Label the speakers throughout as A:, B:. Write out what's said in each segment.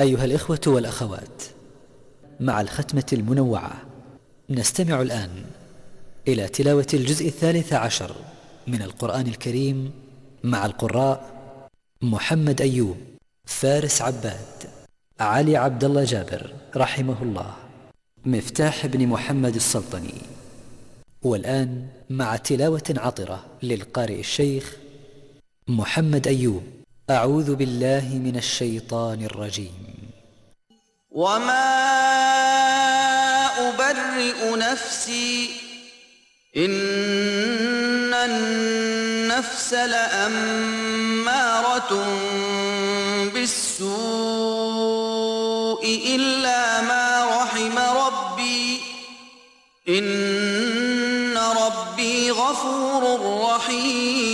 A: أيها الإخوة والأخوات مع الختمة المنوعة نستمع الآن إلى تلاوة الجزء الثالث عشر من القرآن الكريم مع القراء محمد أيوب فارس عباد علي عبد الله جابر رحمه الله مفتاح بن محمد السلطني. والآن مع تلاوة عطرة للقارئ الشيخ محمد أيوب. أعوذ بالله من الشيطان الرجيم.
B: وما ابرئ نفسي ان النفس لأمارة بالسوء الا ما رحم ربي ان ربي غفور رحيم.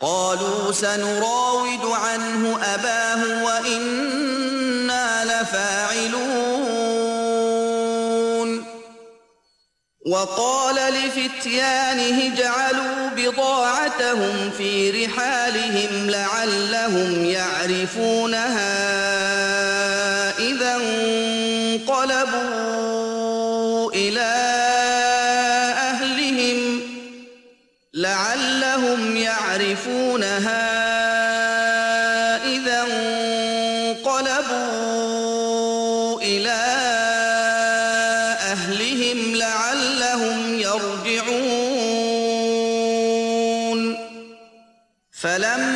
B: قالوا سنراود عنه أباه وإنا لفاعلون. وقال لفتيانه جعلوا بضاعتهم في رحالهم لعلهم يعرفونها. يرجعون فلما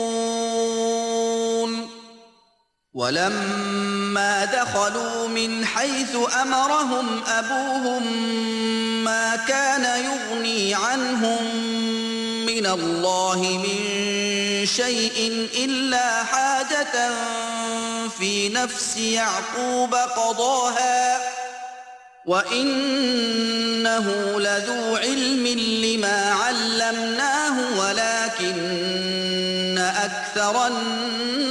B: ولما دخلوا من حيث أمرهم أبوهم ما كان يغني عنهم من الله من شيء إلا حاجة في نفس يعقوب قضاها وإنه لذو علم لما علمناه ولكن أكثر الناس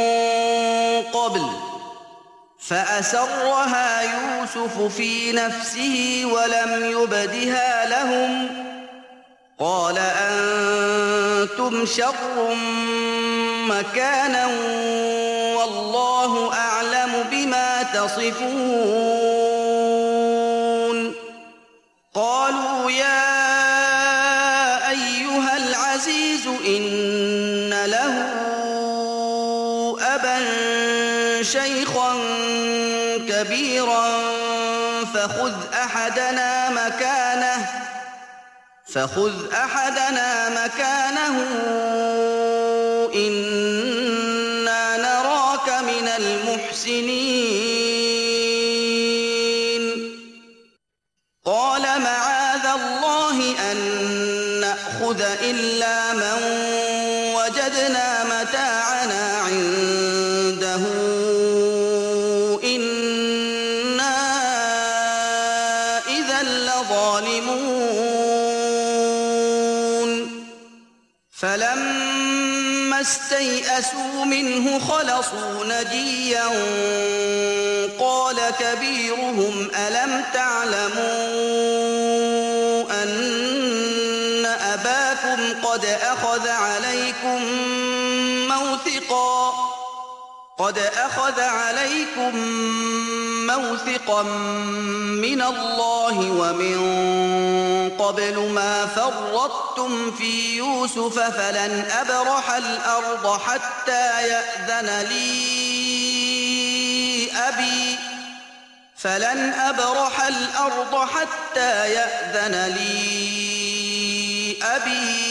B: فأسرها يوسف في نفسه ولم يبدها لهم. قال أنتم شر مكانا والله أعلم بما تصفون. فخذ أحدنا مكانه إنا نراك من المحسنين. خلصوا نجيا قال كبيرهم ألم تعلموا أن أباكم قد أخذ عليكم موثقاً قد أخذ عليكم موثقا من الله ومن قبل ما فرطتم في يوسف فلن أبرح الأرض حتى يأذن لي أبي فلن أبرح الأرض حتى يأذن لي أبي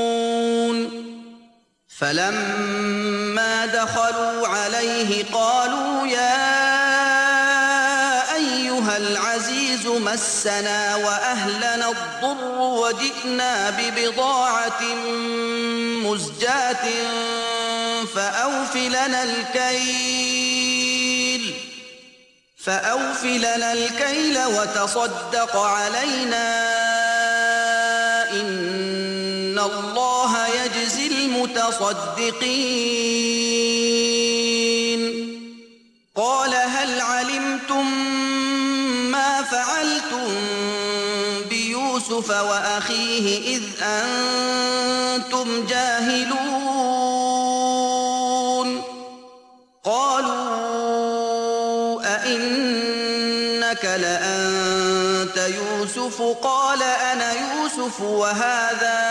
B: فلما دخلوا عليه قالوا يا أيها العزيز مسنا وأهلنا الضر وجئنا ببضاعة مزجاة فأوف لنا الكيل فأوف لنا الكيل وتصدق علينا إن الله متصدقين. قال هل علمتم ما فعلتم بيوسف وأخيه إذ أنتم جاهلون؟ قالوا أئنك لأنت يوسف؟ قال أنا يوسف وهذا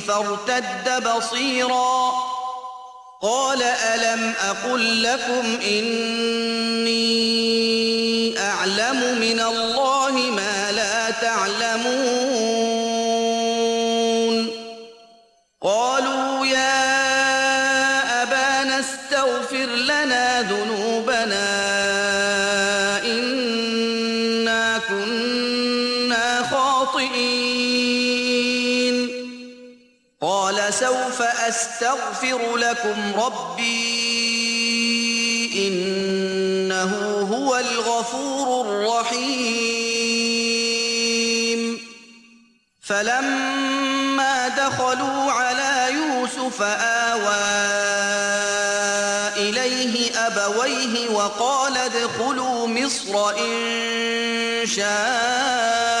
B: فارتد بصيرا. قال ألم أقل لكم إني أعلم من الله استغفر لكم ربي انه هو الغفور الرحيم فلما دخلوا على يوسف آوى اليه ابويه وقال ادخلوا مصر ان شاء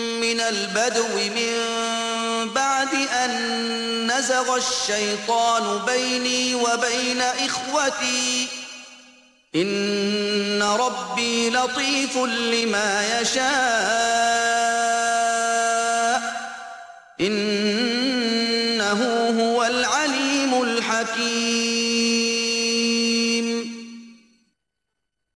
B: من البدو من بعد أن نزغ الشيطان بيني وبين إخوتي. إن ربي لطيف لما يشاء.